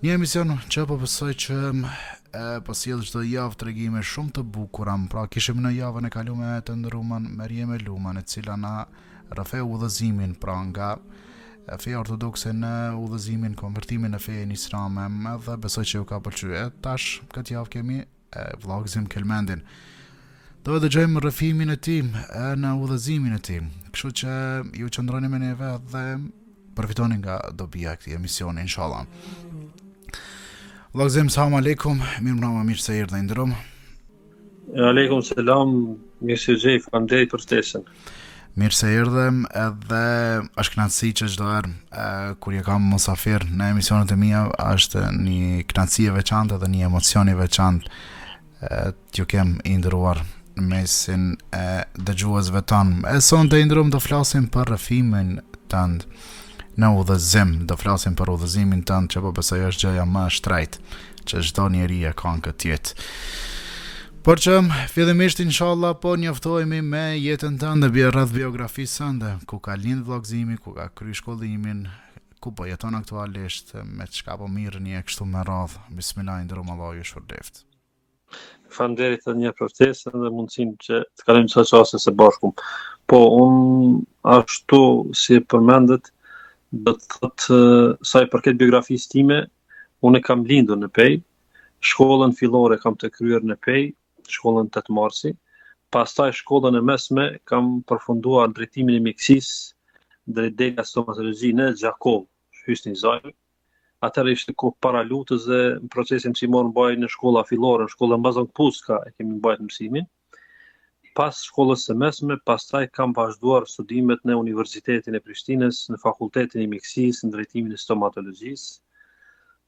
Një emision që po besoj që po sjell çdo javë tregime shumë të bukura. Pra kishim në javën e kaluar të nderuarën Merjeme Luman, e cila na rrëfeu udhëzimin pra nga feja ortodokse në udhëzimin konvertimin në fejen islame edhe besoj që ju ka pëlqyer. Tash këtë javë kemi e Vllogzim Kelmendin. Do e dëgjojmë rrëfimin e tij në udhëzimin e tij. Kështu që ju qëndroni me neve dhe përfitoni nga dobija e këtij emisioni inshallah. Vllogzim selam alejkum, mirë mbrëma, mirë se erdhe i nderum. Alejkum selam, mirë se jeni, faleminderit për ftesën. Mirë se erdhe edhe është kënaqësi që çdo herë kur ju kam mysafir në emisionet e mija është një kënaqësi e veçantë edhe një emocion i veçantë t'ju kem i nderuar në mesin e dëgjuesve tanë. E sonte i nderum do flasim për rrëfimin tënd. në udhëzim, do flasim për udhëzimin tënd që po besoj është gjëja më e shtrejtë që çdo njeri e ka në këtë jetë. Por që fillimisht inshallah po njoftohemi me jetën tënde rreth biografisë sande, ku ka lind Vllogzimi, ku ka kry shkollimin, ku po jeton aktualisht, me çka po mirrni e kështu me radhë. Bismillah, i nderum Allahu ju shpërbleft. Faleminderit edhe një herë për ftesën dhe mundësinë që të kalojmë disa çaste së bashku. Po un ashtu si e përmendët do të thotë sa i përket biografisë time, unë kam lindur në Pejë, shkollën fillore kam të kryer në Pejë, shkollën 8 Marsi, pastaj shkollën e mesme kam përfunduar drejtimin e mjekësisë drejt dega stomatologji në Gjakovë, Hysni Zajmi. Atëherë ishte kohë para luftës dhe procesi mësimor mbahej në shkolla fillore, në shkollën Mazllom Këpuska e kemi mbajt mësimin. Pas shkollës së mesme, pastaj kam vazhduar studimet në Universitetin e Prishtinës, në Fakultetin e Mjekësisë, në drejtimin e stomatologjisë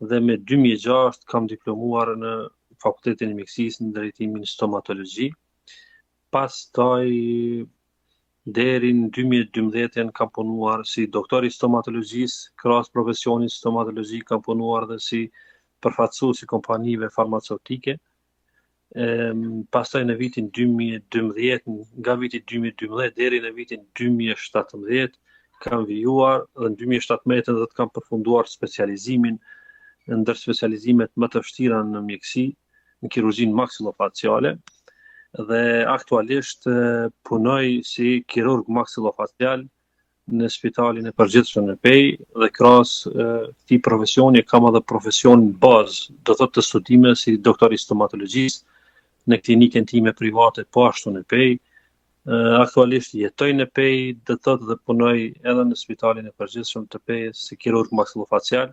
dhe me 2006 kam diplomuar në Fakultetin e Mjekësisë në drejtimin stomatologji. Pastaj Deri në dy mijë e dymbëdhjetë kam punuar si doktor i stomatologjisë, krahas profesionit stomatologji kam punuar dhe si përfaqësues i kompanive farmaceutike. Ehm, pastaj në vitin dy mijë e dymbëdhjetë, nga viti dy mijë e dymbëdhjetë deri në vitin dy mijë e shtatëmbëdhjetë kam vijuar dhe në dy mijë e shtatëmbëdhjetë do thotë kam përfunduar specializimin ndër specializimet më të vështira në mjekësi, në kirurgjinë maksilofaciale dhe aktualisht punoj si kirurg maksilofacial në spitalin e përgjithshëm në Pejë dhe krahas këtij profesioni kam edhe profesionin bazë, do të thotë të studimeve si doktor i stomatologjisë në klinikën time private po ashtu në Pejë. Aktualisht jetoj në Pejë, do të thotë dhe punoj edhe në spitalin e përgjithshëm të Pejës si kirurg maksilofacial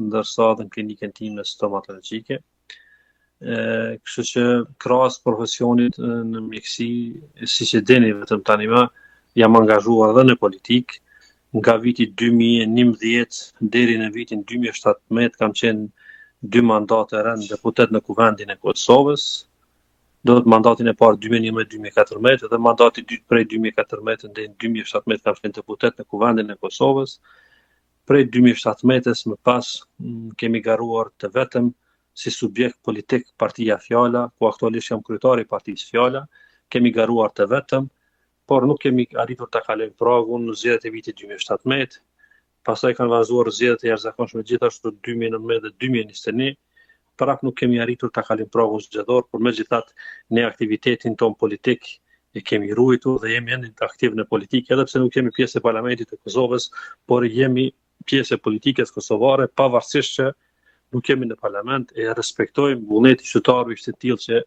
ndërsa edhe në klinikën time stomatologjike. Ë, kështu që krahas profesionit në mjekësi, siç e dini vetëm tani më, jam angazhuar edhe në politikë. Nga viti 2011 deri në vitin 2017 kam qenë dy mandate rend deputet në Kuvendin e Kosovës, do thotë mandatin e parë 2011-2014 dhe mandati dytë prej 2014 në 2017 kam qenë deputet në Kuvendin e Kosovës. Prej dy mijë e shtatëmbëdhjetës më pas kemi garuar të vetëm si subjekt politik partia Fjala, ku aktualisht jam kryetari i partisë Fjala, kemi garuar të vetëm, por nuk kemi arritur ta kalojmë pragun në zgjedhjet e vitit dy mijë e shtatëmbëdhjetë. Pastaj kanë vazhduar zgjedhjet e jashtëzakonshme gjithashtu dy mijë e nëntëmbëdhjetë dhe dy mijë e njëzet e një, Prap nuk kemi arritur ta kalojmë pragun zgjedhor, por megjithatë ne aktivitetin tonë politik e kemi ruajtur dhe jemi ende aktivë në politikë, edhe pse nuk jemi pjesë e parlamentit të Kosovës, por jemi pjesë e politikës kosovare, pavarësisht që nuk jemi në parlament e respektojmë vullnetin e qytetarëve ishte i tillë që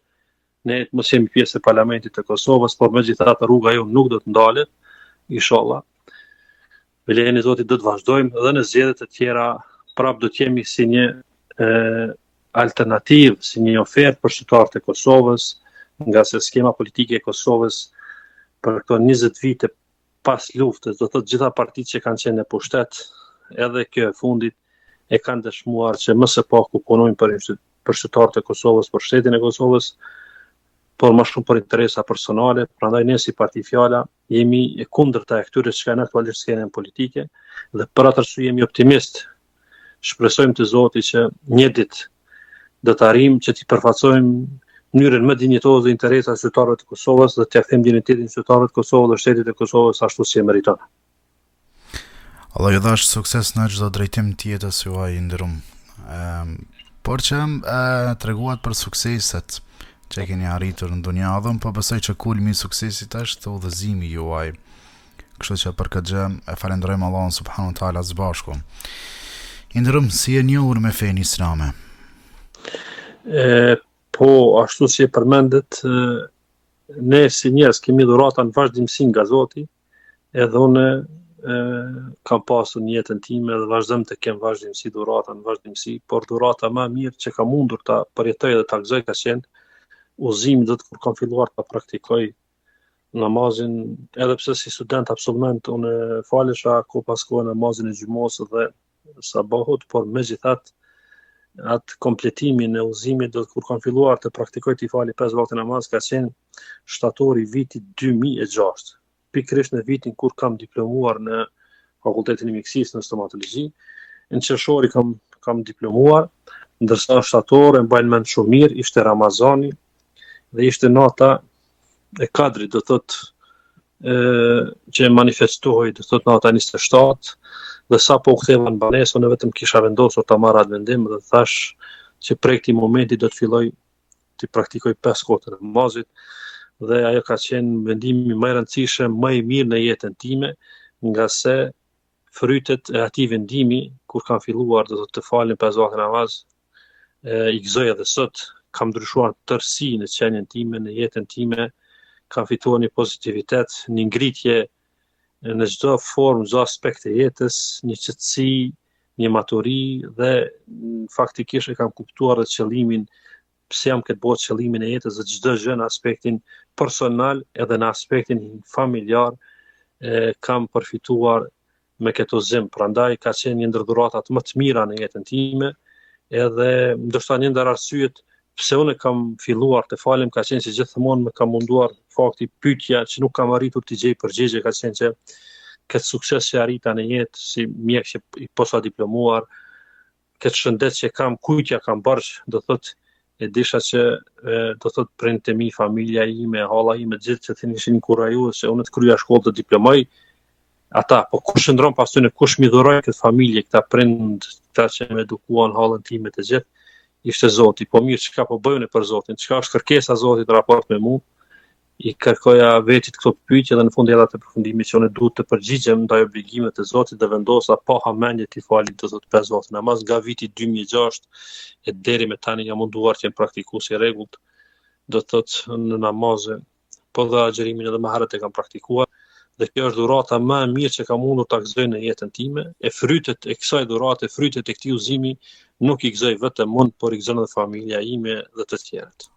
Ne të mos jemi pjesë e Parlamentit të Kosovës, por megjithatë rruga jonë nuk do të ndalet, inshallah. Me lejen e Zotit do të vazhdojmë dhe në zgjedhjet e tjera prap do të jemi si një e, alternativë, si një ofertë për qytetarët e Kosovës, ngase skena politike e Kosovës për këto 20 vite pas luftës, do thotë gjitha partitë që kanë qenë në pushtet, edhe kjo e fundit, e kanë dëshmuar që më së paku punojnë për, për qytetarët e Kosovës, për shtetin e Kosovës, por më shumë për interesa personale, prandaj ne si parti Fjala jemi e kundërta e këtyre që kanë aktualisht skenën politike dhe për atë arsye jemi optimistë Shpresojmë te Zoti që një ditë do të arrijmë që t'i përfaqësojmë mënyrën më dinjitoze dhe interesat e qytetarëve të Kosovës dhe t'ia kthejmë dinjitetin qytetarëve të Kosovës dhe shtetit të Kosovës ashtu si e meriton. Allahu ju dhashtë sukses në çdo drejtim të jetës juaj i nderuar. Ehm, por që e treguat për sukseset që keni arritur në dunja edhe, po besoj që kulmi i suksesit është udhëzimi juaj. Kështu që për këtë gjë e falenderojmë Allahun subhanahu wa taala së bashku. I nderuar, si jeni njohur me fenë islame. Po, ashtu si e përmendët ne si njerëz kemi dhurata në vazhdimësi nga Zoti, edhe unë e, kam pasur në jetën time dhe vazhdoj të kem vazhdimësi dhurata në vazhdimësi, por dhurata më e mirë që kam mundur ta përjetoj dhe ta gëzoj ka qenë udhëzimi do thotë kur kam filluar ta praktikoj namazin, edhe pse si student absolvent unë falesha kohë pas kohe namazin e xhumasë dhe sabahut, por megjithatë atë kompletimin e udhëzimit dhe kur kam filluar të praktikoj t'i fali 5 vakte namaz, ka qenë shtatori i vitit 2006. Pikërisht në vitin kur kam diplomuar në fakultetin e mjekësisë në stomatologji, në qershor kam, kam diplomuar, ndërsa shtatori e mbaj mend shumë mirë, ishte Ramazani, dhe ishte nata e Kadrit, do thotë, që e manifestoj, do thotë nata 27, dhe sapo u ktheva në banesë, unë vetëm kisha vendosur ta marr atë vendim dhe thashë që prej këtij momenti do të filloj t'i praktikoj 5 kohët e namazit dhe ai ka qenë vendimi më i rëndësishëm, më i mirë në jetën time, ngase frytet e atij vendimi kur kam filluar do thotë t'i fali pesë vakte namaz, i gëzoj edhe sot, kam ndryshuar tërësisht në qenien time, në jetën time, kam fituar një pozitivitet, një ngritje në çdo formë, çdo aspekt të jetës, një qetësi, një maturi dhe faktikisht e kam kuptuar dhe qëllimin pse jam në këtë botë qëllimin e jetës dhe çdo gjë në aspektin personal edhe në aspektin familjar, e, kam përfituar me këtë udhëzim, prandaj ka qenë një ndër dhuratat më të mira në jetën time, edhe ndoshta një ndër arsyet pse unë kam filluar të falem ka qenë se gjithmonë më ka munduar fakti pyetja që nuk kam arritur t'i gjej përgjigje ka qenë që këtë sukses që arrita në jetë si mjek që i posadiplomuar këtë shëndet që kam, kujt ia kam borxh, do thotë, e dija që e, do thotë prindët e mi, familja ime, halla ime, të gjithë që ishin inkurajues që unë të kryja shkollë, të diplomoj, ata, po kush qëndron pas tyre, kush m'i dhuroi këtë familje, këta prindër, këta që më edukuan, hallën time të gjithë, ishte Zoti, po mirë, çka po bëj unë për Zotin, çka është kërkesa e Zotit në raport me mu, I kërkoja vetit këto pyetje dhe në fund erdha te përfundimi që unë duhet të përgjigjem ndaj obligimeve të Zotit dhe vendosa pa hamendje t'i fali, do thotë për Zotin. Namaz nga viti 2006 e deri me tani jam munduar të jem praktikues i rregullt. Do të thotë në namazë, po dhe agjërimin edhe më herët e kam praktikuar dhe kjo është dhurata më e mirë që kam mundur ta gëzoj në jetën time. E frytet e kësaj dhurate, frytet e këtij udhëzimi nuk i gëzoj vetëm unë, por i gëzon edhe familja ime dhe të tjerët.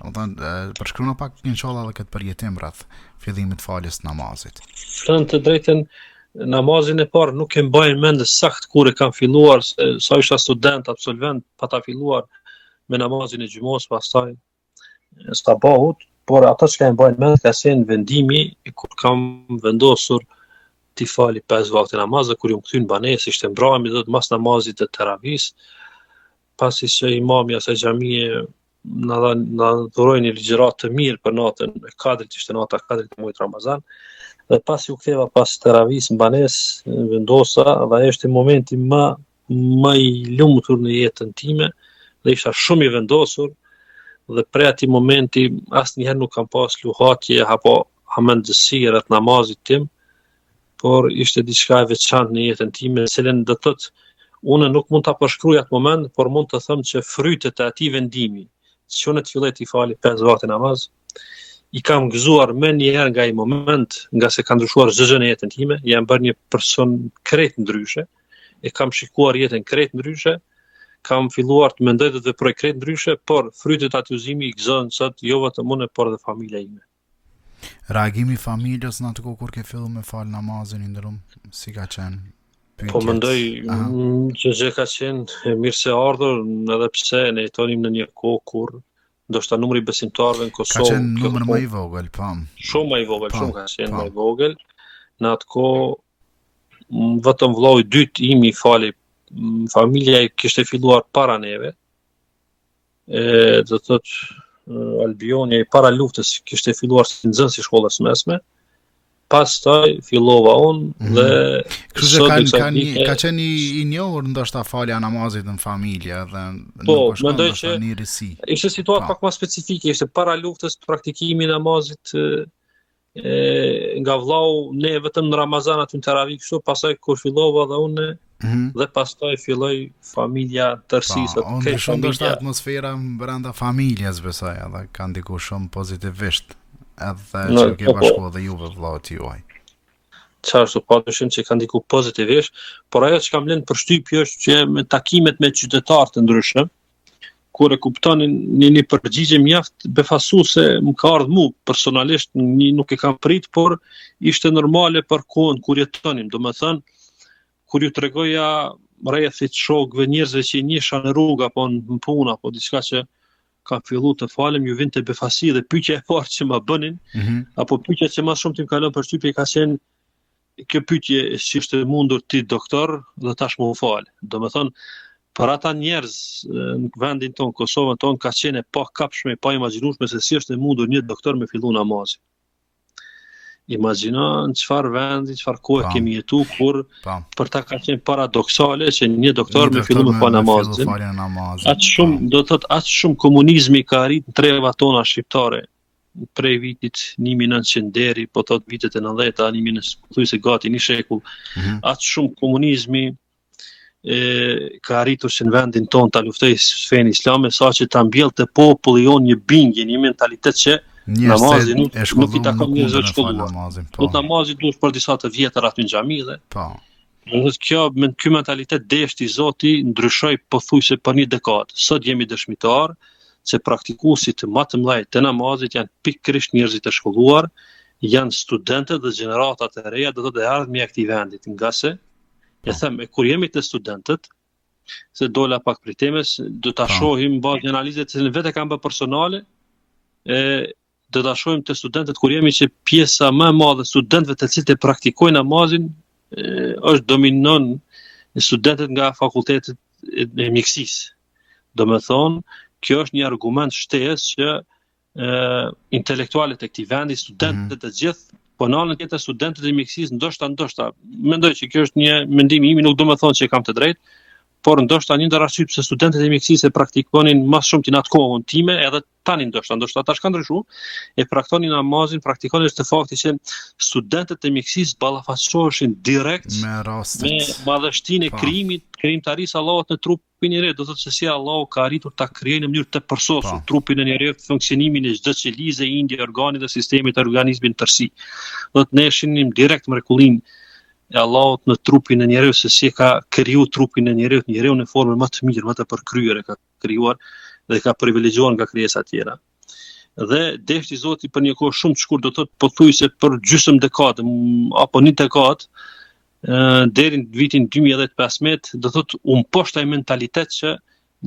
Domethënë, përshkruan pak inshallah edhe këtë përjetim rreth fillimit të faljes namazit. Thënë të drejtën, namazin e parë nuk e mbaj mend saktë kur e kam filluar, se sa isha student, absolvent, pata filluar me namazin e xhumasë, pastaj sabahut, por ajo që e mbaj mend ka qenë vendimi kur kam vendosur t'i fali pesë vakte namaz dhe kur jam kthy në banesë, ishte mbrëmje do thotë mas namazit të teravisë, pasi që imami i asaj xhamie na dha na dhuroi një ligjëratë të mirë për natën e kadrit ishte nata e kadrit e muajit Ramazan dhe pasi u ktheva pas teravis në banesë vendosa dhe ajo ishte momenti më i lumtur në jetën time dhe isha shumë i vendosur dhe prej atij momenti asnjëherë nuk kam pas luhatje apo hamendësi rreth namazit tim por ishte diçka e veçantë në jetën time, të cilën do të thotë unë nuk mund ta përshkruaj atë moment, por mund të them që frytet e atij vendimi, që unë të filloj t'i fali pesë vakte namaz, i kam gëzuar menjëherë nga ai moment, ngase ka ndryshuar çdo gjë në jetën time, jam bërë një person krejt ndryshe, e kam shikuar jetën krejt ndryshe, kam filluar të mendoj dhe të veproj krejt ndryshe, por frytet e atij vendimi i gëzoj sot jo vetëm unë, por edhe familja ime. Reagimi i familjes në atë kohë kur ke filluar me fal namazin i nderum, si ka qenë? Po mendoj që gjithë ka qenë e mirëseardhur, edhe pse ne jetonim në një kohë kur ndoshta numri i besimtarëve në Kosovë ka qenë numër më i vogël, po. Shumë më i vogël, shumë ka qenë më i vogël. Në atë kohë vetëm vllau i dytë imi në familje e kishte filluar para neve. e do të thotë eh, Albioni para luftës kishte filluar si nxënës i shkollës së mesme. Pastaj fillova unë mm -hmm. dhe kështu që kanë kanë një ka qenë i, i njohur ndoshta falja e namazit në familje dhe po, nuk është mendoj që një risi. Ishte situatë po. pak më specifike, ishte para luftës praktikimi i namazit eh, e, nga vllau ne vetëm në Ramazan aty në Teravi kështu, pastaj kur fillova dhe unë mm -hmm. dhe pastaj filloi familja tërësisht. Po, ka ndryshu ndoshta atmosfera brenda familjes besoj, edhe ka ndiku shumë pozitivisht. Edhe no, që ke po, po. bashku dhe juve vllaut tuaj. S'ka dyshim që ka ndiku pozitivisht, por ajo që m'ka lënë përshtypje është që në takimet me qytetarë të ndryshëm, kur e kuptonin një një përgjigje mjaft befasuese më ka ardhë mu, personalisht një nuk e kam prit, por ishte normale për kohën kur jetonim, domethënë, kur ju tregoja rrethit shokve njerëzve që i njihsha në rrugë apo në punë apo diçka që kam fillu të falem, ju vinte befasi dhe pytja e parë që ma bënin, mm -hmm. apo pytja që më së shumti m'ka lon përshtypje, ka qenë Kjo pyetje qysh është e mundur ti doktor dhe tash me u fal. Domethonë për ata njerëz në vendin tonë, Kosovën tonë ka qenë e pakapshme, e paimagjinueshme se si është e mundur një doktor me fillu namazin. Imagjino në çfarë vendi, çfarë kohe po, kemi jetu kur po. për ta ka qenë paradoksale që një doktor me fillu me fal namazin. Aq shumë po. do të thotë aq shumë komunizmi ka arrit në trevat tona shqiptare prej vitit 1900 deri pothuaj vitet e 90-ta, 1900 pothuajse gati një shekull. Mm -hmm. Atë shumë komunizmi e ka arritur që në vendin tonë ta luftojë fenë islame saqë ta mbjellë te populli jonë një bindje, një mentalitet që namazi nuk e shkollon, nuk i takon njerëzve të shkolluar. Po. Namazi duhet për disa të vjetër aty në xhami dhe. Po. Dhe kjo me ky mentalitet deshti Zoti ndryshoi pothuajse për një dekadë. Sot jemi dëshmitar se praktikuesit më të mëdhenj të namazit janë pikërisht njerëzit e shkolluar, janë studentët dhe gjeneratat e reja do të thotë ardhmëria e këtij vendit, ngase e them, e kur jemi te studentët, se dola pak prej temës, do ta shohim bazë një analize të cilën vetë kam bë personale, e, do ta shohim te studentët kur jemi që pjesa më e madhe e studentëve të cilët e praktikojnë namazin është dominon studentët nga fakultetet e mjekësisë. Domethënë, kjo është një argument shtesë që e, intelektualët e këtij vendi, studentët mm -hmm. të gjithë, po në anën tjetër studentët e mjekësisë ndoshta ndoshta mendoj që kjo është një mendim i imi, nuk domethënë që kam të drejtë, por ndoshta një ndër arsyet pse studentët e mjekësisë e praktikonin më shumë atë n'at kohën time edhe tani ndoshta ndoshta tash ka ndryshuar e praktikonin namazin praktikon është te fakti që studentët e mjekësisë ballafaqoheshin direkt me rastet me madhështinë e po. krijimit krijimtarisë së Allahut në trupin e njeriut do të thotë se si Allahu ka arritur ta krijojë në mënyrë të përsosur po. trupin e njeriut funksionimin e çdo qelize indi organi dhe sistemit të organizmit në tërësi do të thotë ne shihnim direkt mrekullinë e Allahut në trupin e njeriut se si e ka kriju trupin e njeriut njeriun në formën më të mirë më të përkryer e ka krijuar dhe e ka privilegjuar nga krijesa tjera. Dhe deshti Zoti për një kohë shumë të shkurtë do të thotë pothuajse për gjysëm dekadë apo një dekadë deri në vitin 2015 do të thotë u mposht ai mentalitet që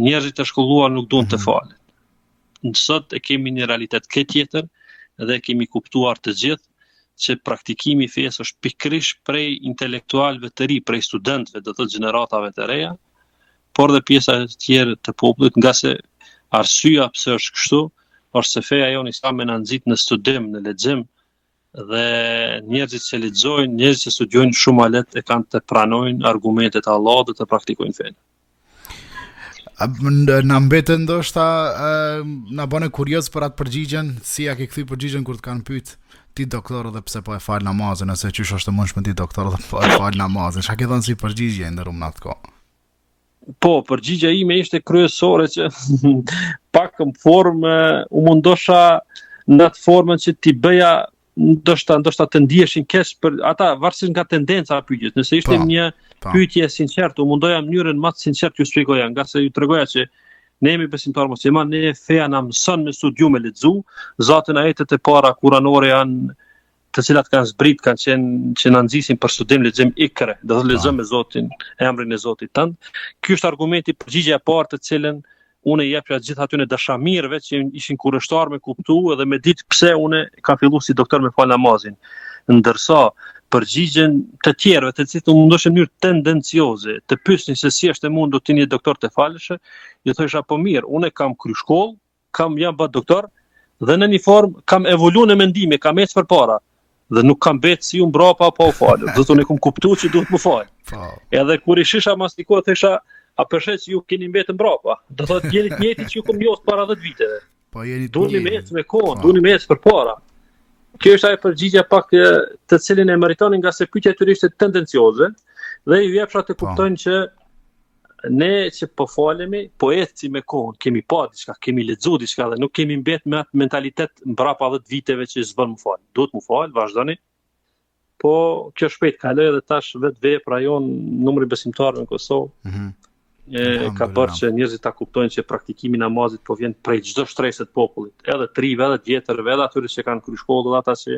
njerëzit e shkolluar nuk duhen të mhm. falen. Sot e kemi një realitet krejt tjetër dhe e kemi kuptuar të gjithë që praktikimi i fesë është pikërisht prej intelektualëve të ri, prej studentëve, do të thotë gjeneratave të reja, por dhe pjesa të tjera të popullit, ngase arsyeja pse është kështu, është se feja jonë islame na nxit në studim, në lexim dhe njerëzit që lexojnë, njerëzit që studiojnë shumë më lehtë e kanë t'i pranojnë argumentet e Allahut dhe të praktikojnë fenë. Na mbetën ndoshta Na bëne kurioz për atë përgjigjen Si ia ke kthy përgjigjen kur të kanë pyt Ti doktor dhe pse po e fal namazin Ose qysh është e mundshme ti doktor dhe po e fal namazin Çka ke dhënë si përgjigjen njerëzve në atë kohë Po, përgjigja ime ishte kryesore që pak në formë u mundosha në atë formën që t'i bëja ndoshta ndoshta të ndiheshin keq për ata varësisht nga tendenca e pyetjes. Nëse ishte një pyetje e sinqertë, u mundoja në mënyrën më të sinqertë ju shpjegoja, ngase ju tregoja që ne jemi besimtarë muslimanë, ne feja na mëson me studiu me lexu, zatin ajetet e para kuranore janë të cilat kanë zbrit, kanë qenë që na nxisin për studim lexim ikre, lexo me Zotin, emrin e Zotit tënd. Ky është argumenti përgjigje e parë të cilën unë jepja gjithë atyne dashamirëve që ishin kureshtarë me kuptu edhe me ditë pse unë kam fillu si doktor me falë namazin. Ndërsa përgjigjen të tjerëve të cilët u mundoshin në mënyrë tendencioze të pyesnin se si është e mundur që një doktor të falesh, ju thosha po mirë, unë kam kry shkollë, kam jam bë doktor dhe në një formë kam evoluar në mendime, kam ecë përpara dhe nuk kam mbetë si ju mbrapa pa u falë, do thotë unë e kom kuptu që duhet m'u falë. Po. Edhe kur i shisha mas një kohe, thosha, a po e shihni që ju keni mbetë mbrapa, do thotë, jeni të njëjti që ju kom njoftë para dhjetë viteve. Po jeni të njëjti. Duni me ecë me kohë, po duni me ecë përpara. Kjo është ajo përgjigja pak të, të cilën e meritonin ngase pyetja e tyre ishte tendencioze dhe ju jepsha të kuptojnë që Ne që po falemi, po ecim me kohën, kemi pa diçka, kemi lexuar diçka dhe nuk kemi mbet me atë mentalitet mbrapa 10 viteve që s'bën m'u falë. Duhet m'u falë, vazhdoni. Po kjo shpejt kaloi dhe tash vetë vepra jon numri i besimtarëve në Kosovë. Mhm. Mm e ka bërë që njerëzit ta kuptojnë që praktikimi i namazit po vjen prej çdo shtrese të popullit, edhe të rinjve, edhe të vjetërve, edhe atyre që kanë kryer shkollë, edhe ata që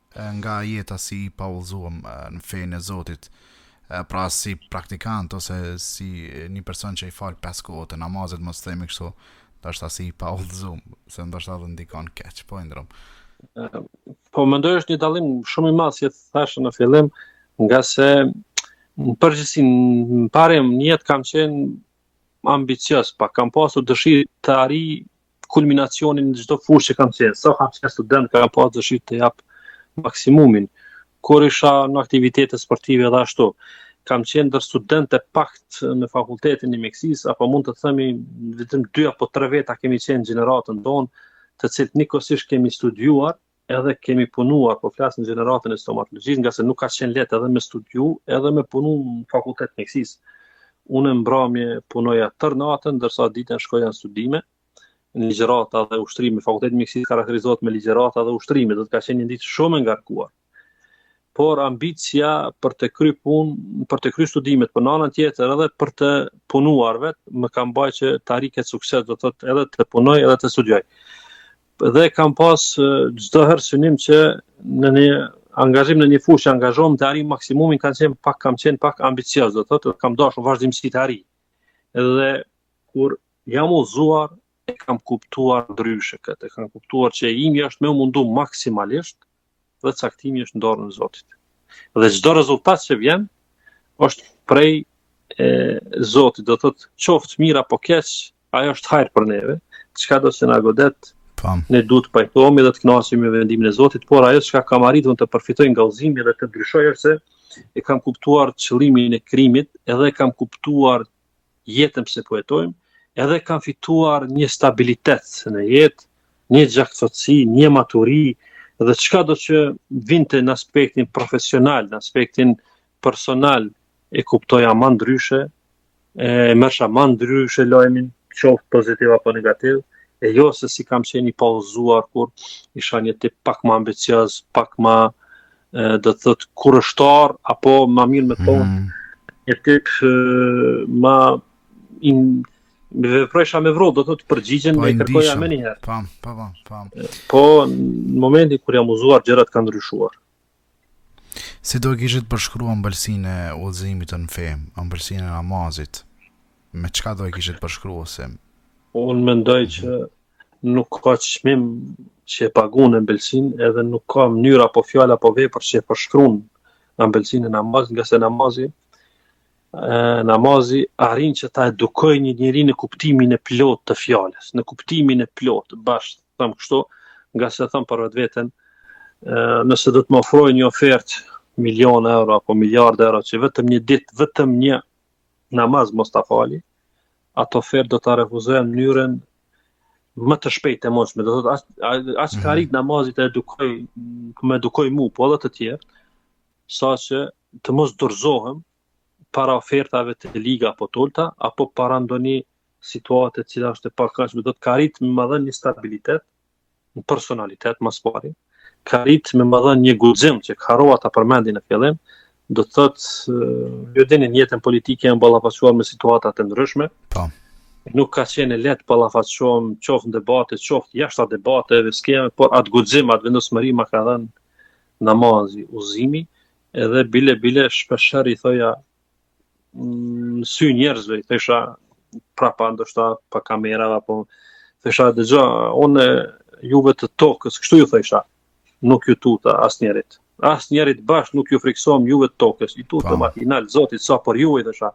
nga jeta si i paudhëzuam në fenë e Zotit, pra si praktikant ose si një person që i fal pesë kohët e namazit, mos të themi kështu, ndoshta si i paudhëzuam, se ndoshta edhe ndikon keq, po e ndrrojmë. Po mendoj është një dallim shumë i madh si thashë në fillim, ngase në përgjithësi në parim në jetë kam qenë ambicios, pak kam pasur dëshirë të arrij kulminacionin në çdo fushë që kam qenë. Sa kam qenë student, kam pas dëshirë të jap maksimumin. Kur isha në aktivitete sportive dhe ashtu, kam qenë ndër studentët e pakët në fakultetin e mjekësisë, apo mund të themi vetëm dy apo tre veta kemi qenë në gjeneratën tonë, të cilët njëkohësisht kemi studiuar, edhe kemi punuar, po flas në gjeneratën e stomatologjisë, ngase nuk ka qenë lehtë edhe me studiu, edhe me punu në fakultet të mjekësisë. Unë në mbramje punoja tërë natën, ndërsa ditën shkoja në studime, në ligjërata dhe ushtrime. Fakulteti i mjekësisë karakterizohet me ligjërata dhe ushtrime, do të thotë ka qenë një ditë shumë e ngarkuar. Por ambicia për të kry punë, për të kry studimet, po n'anën tjetër edhe për të punuar vetë, më ka ba që të arrij këtë sukses, do të thotë edhe të punoj edhe të studioj. dhe kam pas çdo herë synim që në një angazhim në një fushë që angazhohem të arrij maksimumin, kam qenë pak kam qenë pak ambicioz, do thotë, kam dashur vazhdimësi të arrij. Dhe kur jam udhëzuar, e kam kuptuar ndryshe këtë, e kam kuptuar që e imja është me u mundu maksimalisht dhe caktimi është në dorën e Zotit. Dhe çdo rezultat që vjen është prej e Zotit, do thotë qoftë mirë apo keq, ajo është hajër për neve, çka do të na godet. Po. Ne duhet të pajtohemi dhe të kënaqemi me vendimin e Zotit, por ajo çka kam arritur të përfitoj nga udhëzimi dhe të ndryshoj është se e kam kuptuar qëllimin e krijimit, edhe e kam kuptuar jetën pse po jetojmë, edhe kam fituar një stabilitet në jetë, një gjakftohtësi, një maturi dhe çka do që vinte në aspektin profesional, në aspektin personal e kuptoja më ndryshe, e merrsha më ndryshe lajmin, qoftë pozitiv apo negativ, e jo se si kam qenë i paudhëzuar kur isha një tip pak më ambicioz, pak më do të thot kureshtar apo më mirë me thënë mm. një tip më me veprojsha me vrull, do të thotë përgjigjen po, e kërkoja menjëherë. Po, po, po, po. Po, në momentin kur jam udhëzuar, gjërat kanë ndryshuar. Si do e kishit përshkruar ëmbëlsinë e udhëzimit tënd në fe, ëmbëlsinë e namazit, me çka do e kishit përshkruar se? Unë mendoj që nuk ka çmim që e pagun ëmbëlsinë edhe nuk ka mënyrë apo fjalë apo vepër që e përshkruan ëmbëlsinë e namazit, ngase namazi namazi arrin që ta edukojë një njeri në kuptimin e plotë të fjalës, në kuptimin e plotë, bash them kështu, ngase them për vetveten, nëse do të më ofrojë një ofertë milion euro apo miliard euro që vetëm një ditë, vetëm një namaz mos ta fali, atë ofertë do ta refuzoja në mënyrën më të shpejtë të mundshme. Do thotë aq ka mhm. arrit namazi të edukojë, të më edukojë mua, po edhe të tjerë, saqë të mos dorëzohem para ofertave të liga apo të ulta apo para ndonjë situate e cila është e pakëndshme, do thotë ka arrit me më dhënë një stabilitet në personalitet më së pari, ka arrit me më dhënë një guxim që harrova ta përmendi në fillim, do të thotë ju dini në jetën politike jam ballafaquar me situata të ndryshme. Po. Nuk ka qenë e lehtë të ballafaqohem qoftë në debate, qoftë jashta debateve, s'ke por atë guxim, atë vendosmëri ma ka dhënë namazi, udhëzimi, edhe bile bile shpeshherë i thoja në sy njerëzve, i thosha prapa ndoshta pa kamera apo thosha dëgjo, unë juve të tokës, kështu ju thosha, nuk ju tutna asnjërit. Asnjërit bash nuk ju friksohem juve të tokës, i tutna ma i nalë zotit sa për ju i thosha.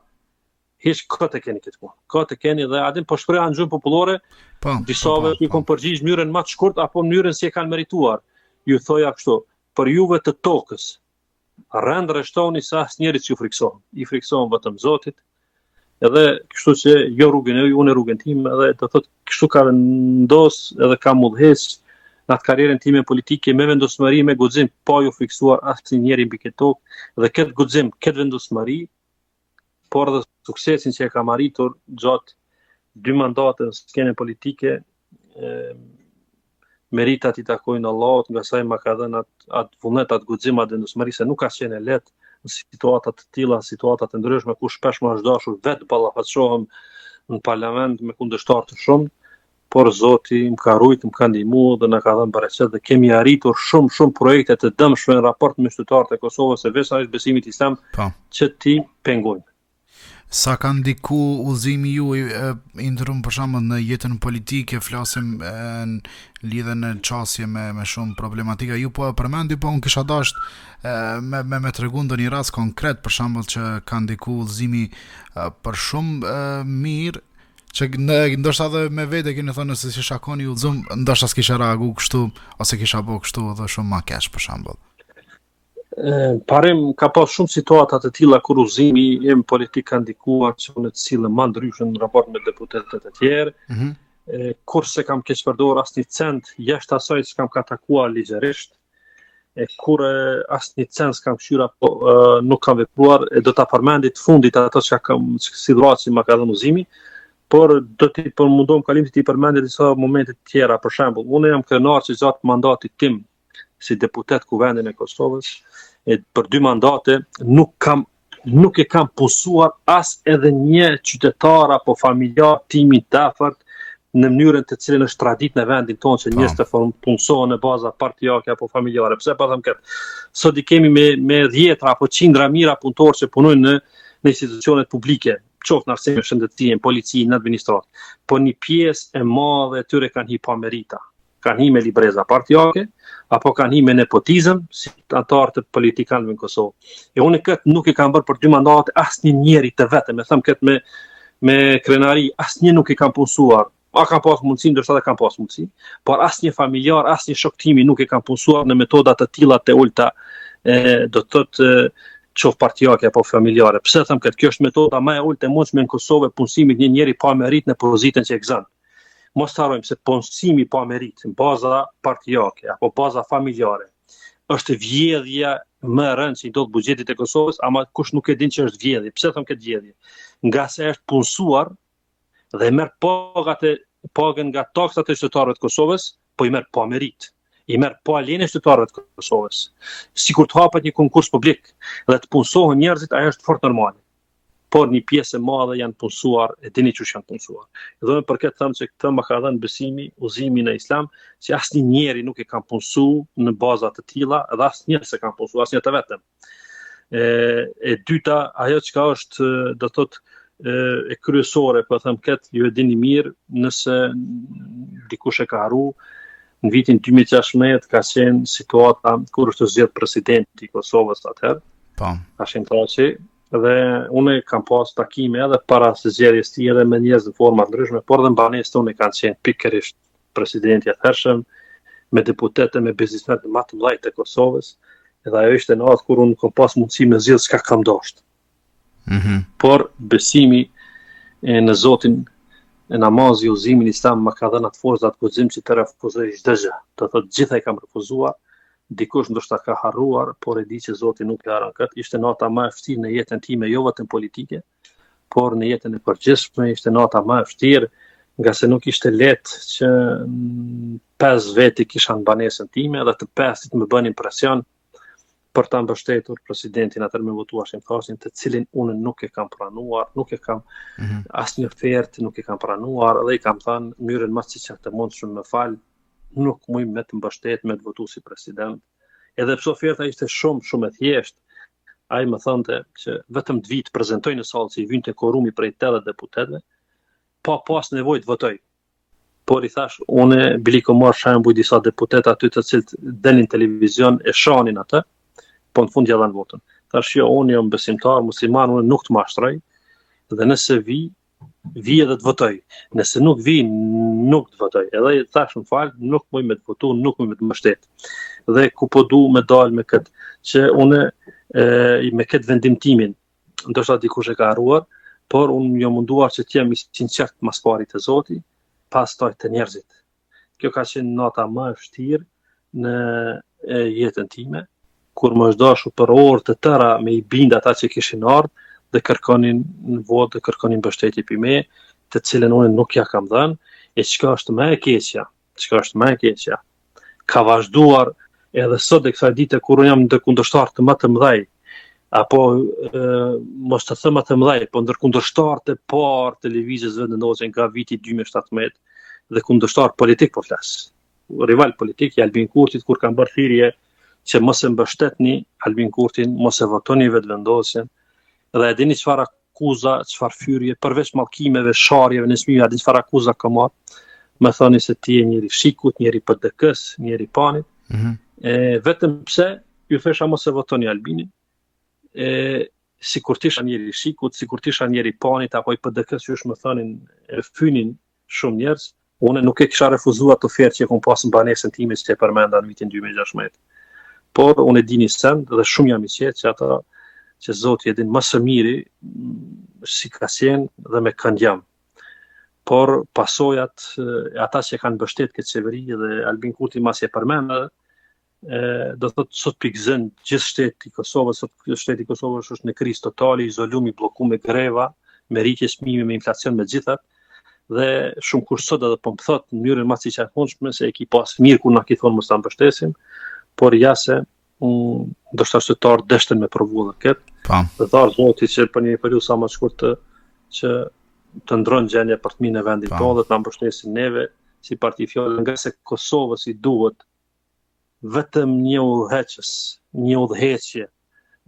Hiç këtë të keni këtë punë. Këtë të keni dhe e di po shpreha në gjuhë popullore, pa, disave u kam përgjigjë n'mënyrën ma të shkurt, apo n'mënyrën si e kanë merituar. Ju thoja kështu, për juve të tokës, Rend rreshtoni se asnjërit s'ju frikësohem. I frikësohem vetëm Zotit. Edhe kështu që jo rrugën e ju, unë rrugën tim, edhe do thotë kështu kam vendos edhe kam udhëheq në atë karrierën time politike me vendosmëri me guxim pa ju frikësuar asnjë njeriu mbi këtë tokë dhe këtë guxim, këtë vendosmëri por edhe suksesin që e kam arritur gjatë dy mandateve në skenën politike, e, meritat i takojnë Allahut, ngase ai ma ka dhënë atë, atë vullnet, atë guxim, atë vendosmëri, se nuk ka qenë e lehtë në situata të tilla, në situata të ndryshme, ku shpesh më është dashur vetë të ballafaqohem në parlament me kundërshtarë të shumë, por Zoti më ka rujt, më ka ndihmu dhe na ka dhënë bereqet dhe kemi arritur shumë shumë projekte të dëmshme në raport me qytetarët e Kosovës e veçanërisht besimit islam po. që t'i pengojmë. Sa ka ndiku udhëzimi juaj i nderum për shembull në jetën politike, flasim në lidhje në qasje me me shumë problematika. Ju po e përmendni, po unë kisha dashur me me, më tregu ndonjë rast konkret për shembull çka ka ndiku udhëzimi për shumë mirë Që ndoshta edhe me vete keni thënë nëse s'isha kon i udhëzum, ndoshta s'kisha reagu kështu ose kisha bo kështu edhe shumë më keq për shembull. Paj ka pas shumë situata të tilla kur udhëzimi im politik ka ndikuar që unë të sillem më ndryshe në raport me deputetët e tjerë, mm -hmm. kurrë s'e kam keqpërdor asnjë cent jashtë asaj që më ka takuar ligjerisht, e kurrë asnjë cent s'kam, kqyre, po e, nuk kam vepruar, e do ta përmendi fundit ato që kam si dhuratë që ma ka dhënë udhëzimi, por do të mundohem kalimthi t'i përmendi disa momente tjera, për shembul, unë jam krenar që gjatë mandatit tim si deputet në Kuvendin e Kosovës, e për dy mandate nuk kam Nuk e kam punësuar as edhe një qytetar apo familjar timin të afërt në mënyrën të cilën është traditë në vendin tonë që njerëzit të punësohen në baza partiake apo familjare. Pse po e them këtë? Sot i kemi me, me dhjetra apo qindra mijëra punëtorë që punojnë në, në institucionet publike, qoftë në arsim, në shëndetësi, në polici, në administratë. Po një pjesë e madhe e tyre kanë hi pa merita. kanë hi me libreza partiake, apo kanë hi me nepotizëm, si anëtarë të politikanëve në Kosovë. E unë këtë nuk e kam bërë për dy mandate asnjë njeri të vetëm, e them këtë me, me krenari, asnjë nuk e kam punësuar, a kam pas mundësi, normal që kam pas mundësi, por asnjë familjar, asnjë shok timin nuk e kam punësuar në metoda të tilla të ulëta, e, do të thotë qoftë partijake apo familjare. Pse them këtë, kjo është metoda ma e ulët e mundshme në Kosovë e punësimit të një njeriu pa meritë në pozitën që e ka zanë. Mos të harrojmë se punësimi pa meritë, baza partiake apo baza familjare, është vjedhja më e rëndë që i ndodh buxhetit të Kosovës, ama kush nuk e din që është vjedhje. Pse them këtë vjedhje? Ngase është punësuar dhe e merr pagën nga taksat e qytetarëve të Kosovës, po i merr pa meritë. I merr paret e qytetarëve të Kosovës. Sikur të hapet një konkurs publik dhe të punësohen njerëzit, ajo është fort normale. por një pjesë e madhe janë punësuar, e dini që janë punësuar. Dhe për këtë them që këtë ma ka dhënë besimi, udhëzimi në islam, që asnjë njeri nuk e kam punësu në baza të tilla, edhe asnjë s'e kam punësu, asnjë të vetëm. E, e dyta, ajo çka është, do thotë, e kryesore, po e them këtë, ju e dini mirë, nëse dikush e ka harru, Në vitin dy mijë e gjashtëmbëdhjetë ka qenë situata kur është zgjedh presidenti i Kosovës atëherë. Po. Hashim Thaçi dhe unë kam pas takime edhe para zgjedhjes së tij edhe me njerëz në forma të ndryshme, por edhe në banesën tonë kanë qenë pikërisht presidenti i atëhershëm me deputetë me biznesmenët ma të mëdhajt e Kosovës. Edhe ajo ishte natë kur unë kam pas mundësi me zgjidh çka kam dasht. Mm -hmm. Por besimi, e, në Zotin, e, namazi, udhëzimi në islam ma ka dhënë atë forcë atë guxim që të refuzoj çdo gjë. Do thotë të gjitha i kam refuzuar. Dikush ndoshta ka harruar, por e di që Zoti nuk e harron këtë. Ishte nata më e vështirë në jetën time, jo vetëm politike, por në jetën e përgjithshme ishte nata më e vështirë, ngase nuk ishte lehtë që pesë veti kisha në banesën time dhe të pestë më bënin presion për ta mbështetur presidentin atëherë me votu Hashim Thaçin, të cilin unë nuk e kam pranuar, nuk e kam mm -hmm. asnjë ofertë, nuk e kam pranuar dhe i kam thënë në mënyrën ma të sinqertë të mundshme më fal, nuk muj me të mbështet me të votu si president. Edhe pse oferta ishte shumë shumë e thjeshtë, ai më thonte që vetëm të vij të prezantoj në sallë që i vynte kuorumi prej 80 deputetëve, pa pas nevojë të votoj. por i thashë unë bile kom marrë shembuj disa deputetë aty të cilët dilnin në televizion e shanin atë, po në fund ia dhanë votën. Thashë jo, unë jam besimtar, musliman, unë nuk të mashtroj, dhe nëse vij, vij edhe të votoj. Nëse nuk vij, nuk të votoj. Edhe i thashë më fal, nuk muj me të votu, nuk muj me të mbështet. Dhe ku po du me dalë me këtë, që unë e, me këtë vendim timin, ndoshta dikush e ka harruar, por unë jam munduar që të jem i sinqert mas pari të Zoti, pastaj të njerëzit. Kjo ka qenë nata më e vështirë në jetën time, kur më është dashur për orë të tëra me i bind ata që kishin ardhë dhe kërkonin votë dhe kërkonin mbështetje prej meje, të cilën unë nuk ja kam dhënë, e çka është më e keqja, çka është më e keqja, ka vazhduar edhe sot e kësaj dite kur unë jam ndër kundërshtarët më të mëdhenj apo e, mos të them më të mëdhenj, po ndër kundërshtarët e parë të lëvizjes vetëvendosje nga viti 2017 dhe kundërshtar politik po flas. Rival politik i Albin Kurtit kur kam bërë thirrje që mos e mbështetni Albin Kurtin, mos e votoni vetëvendosjen. Dhe e dini çfarë akuza, çfarë fyrje, përveç mallkimeve, sharjeve në, a dini çfarë akuza kam marrë, më thonin se ti je njeri i SHIK-ut, njeri i PDK-s, njeri i PAN-it, mm -hmm. e, vetëm pse, ju thesha mos e votoni Albinin, e, sikur t'isha njeri i SHIK-ut, sikur t'isha njeri i PAN-it, apo i PDK-s, qysh më thonin, e fyenin, shumë njerëz, unë nuk e kisha refuzu atë ofertë që e kom pas në banesën time që e përmenda në vitin 2016. Por, unë e di ni send dhe shumë jam i qetë që ata që Zoti e din më së miri si ka qenë dhe me kënd jam. Por pasojat ata që e kanë mbështet këtë qeveri dhe Albin Kurtin masi e përmenda do të thotë sot po i pëson gjithë shteti i Kosovës, sot shteti i Kosovës është në krizë totale, i izolum i bllokum me greva, me rritje çmimi, me inflacion me të gjitha dhe shumëkush sot edhe po më thot në mënyrën më të çarkushme se e ki pas mirë kur na ki thon mos ta mbështesim, por ja se ndoshta shqiptarët deshtën me provu edhe kët. Po. Dhashtë zoti që për një periudhë sa më shkurt të që të ndron gjendja për të mirën e vendit tonë dhe të na mbështesin neve si parti Fjala ngase Kosovës i duhet vetëm një udhëheqës, një udhëheqje,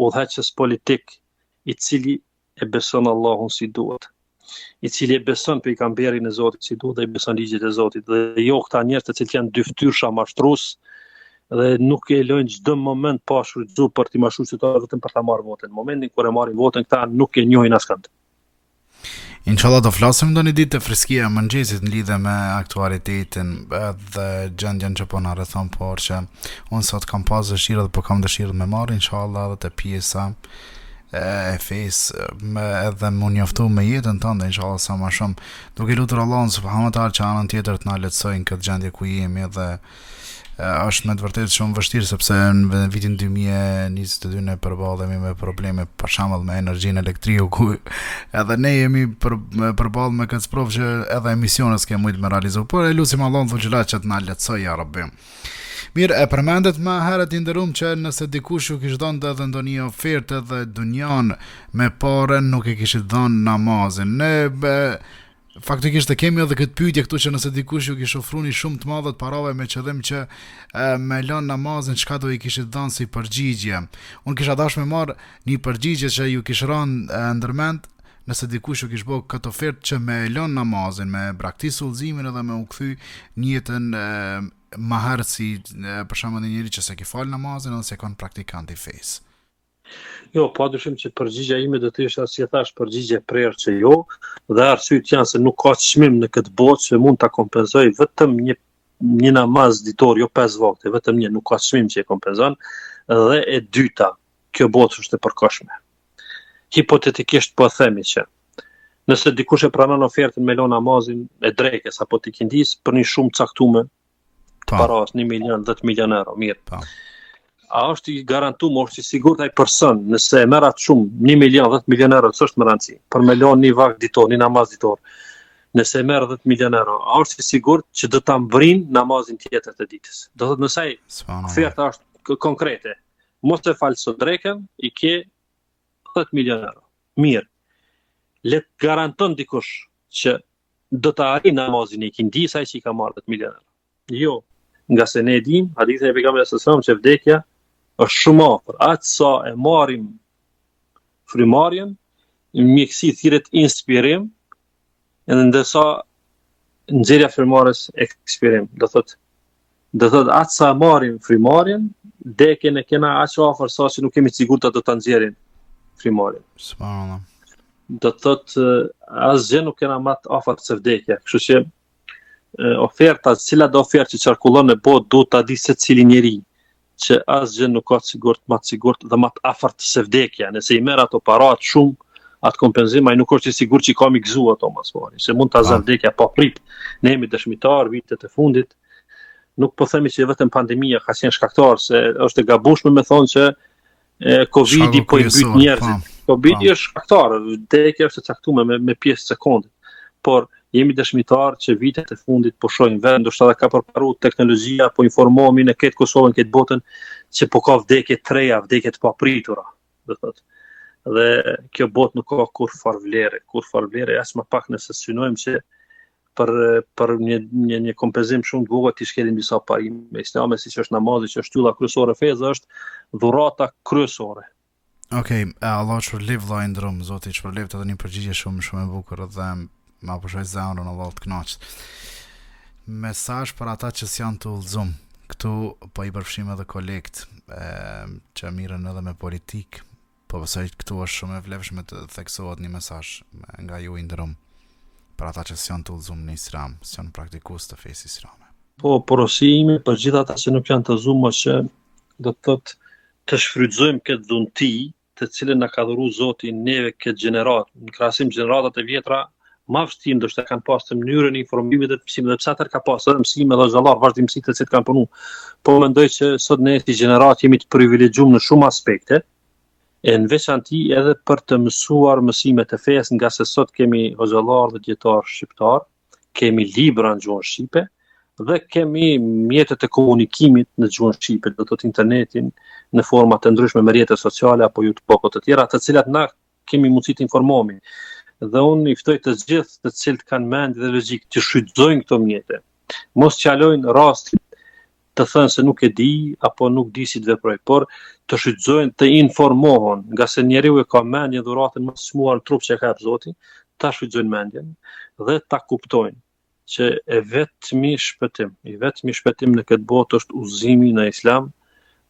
udhëheqës politik, i cili e beson Allahun si duhet, i cili e beson pejgamberin e Zotit si duhet dhe i beson ligjet e Zotit dhe jo këta njerëz të cilët janë dyftyrësha mashtrues dhe nuk e lojnë çdo moment pa shfrytzu për t'i mashtru qytetarët vetëm për ta marrë votën. Në momentin kur e marrin votën këta nuk e njohin askënd. Inshallah do flasim ndonjë ditë te freskia e mëngjesit në lidhje me aktualitetin dhe gjendjen që po na rrethon, por që unë sot kam pas dëshirë dhe po kam dëshirë m'u marr inshallah edhe te pjesa e fesë me edhe m'u njoftu me jetën tënde inshallah sa më shumë duke lutur Allahun subhanuhu teala që anën tjetër të na lehtësojë këtë gjendje ku jemi dhe është me të vërtetë shumë vështirë sepse në vitin 2022 ne përballemi me probleme për shembull me energjinë elektrike ku edhe ne jemi për, me përballë me këtë provë që edhe emisionet s'ke mujtë me realizu por e lusim Allahun xh.sh. që të na lehtësoj ja rabbi Mirë, e përmendët më herët i nderum që nëse dikush ju kishte dhënë edhe ndonjë ofertë dhe dunjan me pare nuk e kishit dhënë namazin. Ne be, Faktikisht e kemi edhe këtë pyetje këtu që nëse dikush ju kish ofruar një shumë të madhe të parave me qëllim që e, me lënë namazin, çka do i kishit dhënë si përgjigje? Unë kisha dashur me marr një përgjigje që ju kish rënë ndërmend, nëse dikush ju kish bërë këtë ofertë që me lënë namazin, me braktis udhëzimin edhe me u kthy në jetën e, më herët si për shembull një njeri që s'e ki fal namazin ose s'je kanë praktikant i fesë. Jo, pa dyshim që përgjigja ime do të ishte ashtu siç thashë përgjigje e prerë që jo, dhe arsyet janë se nuk ka çmim në këtë botë që mund ta kompenzoj vetëm një një namaz ditor, jo pesë vakte, vetëm një, nuk ka çmim që e kompenzon. Dhe e dyta, kjo botë është e përkohshme. Hipotetikisht po themi që nëse dikush e pranon ofertën me lënë namazin e drekës apo të ikindisë për një shumë të caktume, të parave, një milion, dhetë milion euro, mirë. Pa. A është i garantum, është i sigurt ai person, nëse e merr atë shumë, një milion, dhetë milion euro, s'është me rëndësi, për me lonë një vakt ditor, një namaz ditor, nëse e merr dhetë milion euro, a është i sigurt që do ta mbrrin namazin tjetër të ditës. Do të thotë nëse, oferta është konkrete, mos e fal sot drekën, i ke dhetë milion euro. Mirë, le t'garanton dikush që do ta arrijë namazin e ikindisë ai që i ka marrë dhetë milion euro. Jo, ngase ne e dimë hadithin e pejgamberit sallallahu alajhi wasallam që vdekja është shumë afër. Aq sa e marrim frymëmarrjen, në mjekësi thirret inspirim, edhe ndërsa nxjerrja e frymëmarrjes ekspirim, do thotë Do thotë aq sa e marrim frymëmarrjen, vdekjen e kena aq afër saqë nuk kemi të sigurt a do ta nxjerrim frymëmarrjen. Subhanallahu. Do të thotë asgjë nuk kena ma të afër se vdekja, kështu që oferta, cilado ofertë që qarkullon në botë, duhet ta dijë secili njeri, që asgjë nuk ka të sigurt, më të sigurt dhe më të afërt se vdekja. Nëse i merr ato para, atë shumë, atë kompenzim ai nuk është i sigurt që i ka me i gëzu ato ma së pari, se mund ta zë vdekja paprit. Ne jemi dëshmitar vitet e fundit. Nuk po themi që vetëm pandemia ka qenë shkaktar se është e gabueshme me thonë që Covid-i po i mbyt njerëzit. Covid-i është shkaktar, vdekja është e caktuar me me pjesë të sekondës. Por jemi dëshmitar që vitet e fundit po shohim vetë, ndoshta edhe ka përparuar teknologjia, po informohemi në krejt Kosovën, krejt botën që po ka vdekje të reja, vdekje të papritura, do thotë. Dhe kjo botë nuk ka kurrfarë vlere, kurrfarë vlere, as më pak nëse synojmë që për për një një një kompenzim shumë të vogël t'i shkelin disa parime islame siç është namazi që është shtylla kryesore e fesë është dhurata kryesore. Okej, okay, Allahu ju shpërbleftë vllai i nderum, Zoti ju shpërbleftë dhe një përgjigje shumë shumë e bukur dhe ma pushoj zemrën Allah të kënaqë. Mesazhi për ata që s'janë të udhzum. Këtu po i përfshim edhe kolegët e, që mirren edhe me politikë Po besoj këtu është shumë e vlefshme të theksohet një mesazh nga ju i nderum për ata që s'janë të udhëzuar në Islam, s'janë praktikues të fesë islame. Po porosi ime për gjithë ata që nuk janë të udhëzuar që do të thotë të shfrytëzojmë këtë dhunti të cilën na ka dhuruar Zoti neve këtë gjeneratë, në krahasim gjeneratat e vjetra ma vështirë ndoshta kanë pas mënyrën e informimit dhe të mësimit, dhe pse atër ka pas edhe mësime dhe hoxhallarë vazhdimësi të cilët kanë punu. Po mendoj që sot ne si gjeneratë jemi të privilegjum në shumë aspekte, e në veçanti edhe për të mësuar mësime të fesë, ngase sot kemi hoxhallarë dhe dijetarë shqiptarë, kemi libra në gjuhën shqipe, dhe kemi mjetet e komunikimit në gjuhën shqipe, do të thotë internetin, në format e ndryshme me rrjetet sociale, apo YouTube apo të tjera, të cilat na kemi mundësi të informohemi. Dhe unë i ftoj të gjithë të cilët kanë mendje dhe logjikë të shfrytëzojnë këto mjete. Mos t'ja lojnë rastit të thonë se nuk e di apo nuk di si të veproj, por të shfrytëzojnë të informohen, ngase njeriu e ka mendjen dhuratën më të çmuar n'trup që ka jep Zoti, ta shfrytëzojnë mendjen dhe ta kuptojnë. që i vetmi shpëtim, i vetmi shpëtim në këtë botë është udhëzimi në Islam,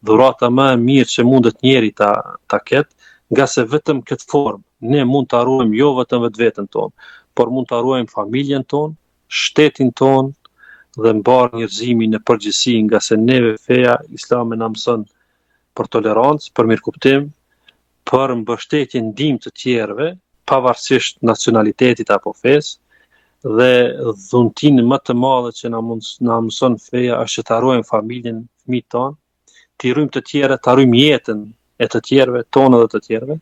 dhurata më e mirë që mundet njeri ta ta ketë, ngase vetëm këtë formë ne mund ta ruajmë jo vetëm vetveten tonë, por mund ta ruajmë familjen tonë, shtetin tonë dhe mbarë njerëzimin në përgjithësi, ngase neve feja islame na mëson për tolerancë, për mirëkuptim, për mbështetje ndihmë të tjerëve, pavarësisht nacionalitetit apo fesë, dhe dhuntinë më të madhe që na mund na mëson feja është që ta ruajmë familjen, fëmijët tonë, t'i rujmë të tjerët, ta rujmë jetën e të tjerëve, tonë dhe të tjerëve,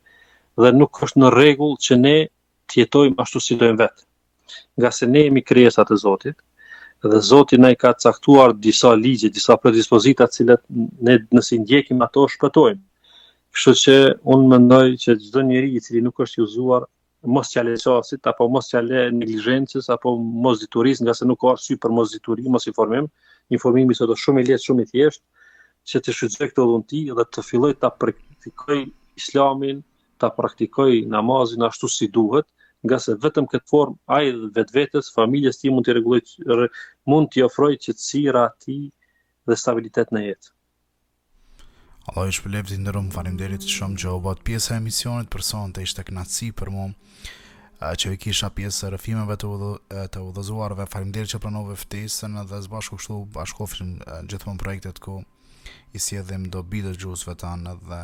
dhe nuk është në rregull që ne të jetojmë ashtu si dojmë vetë. Ngase ne jemi krijesa të Zotit dhe Zoti na i ka caktuar disa ligje, disa predispozita të cilat ne nëse i ndjekim ato shpëtojmë. Kështu që unë mendoj që çdo njeri i cili nuk është i udhëzuar mos t'ja le rastit apo mos t'ja le neglizhencës apo mosditurisë ngase nuk ka arsye për mosdituri, mosinformim, informimi sot është shumë i lehtë, shumë i thjeshtë që të shfrytëzojë këtë dhunti dhe të fillojë ta praktikojë islamin ta praktikojë namazin ashtu si duhet, ngase vetëm në këtë formë ai vetvetes, familjes tij mund t'i rregullojë mund t'i ofrojë qetësi, rahati dhe stabilitet në jetë. Allahu ju shpërbleftë i nderuar, faleminderit shumë që u bëtë pjesë e emisionit për sonte, ishte kënaqësi për mua që ju kisha pjesë e rrëfimeve të, udhë, të udhëzuarve. Faleminderit që pranove ftesën dhe së bashku kështu bashkofshim gjithmonë projektet ku i sjellim dobi dëgjuesve tanë dhe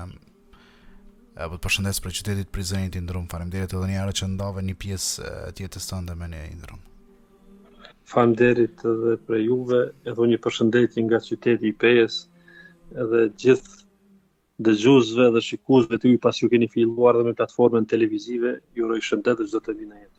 Po të përshëndes prej qytetit Prizrenit i nderuar. Faleminderit edhe një herë që ndave një pjesë të jetës tënde me ne i nderuar. Faleminderit edhe prej juve, edhe një përshëndetje nga qyteti i Pejës, edhe gjithë dëgjuesve dhe shikuesve të tu pasi ju keni filluar dhe me platformën televizive, ju uroj shëndet dhe çdo të mirë në jetë.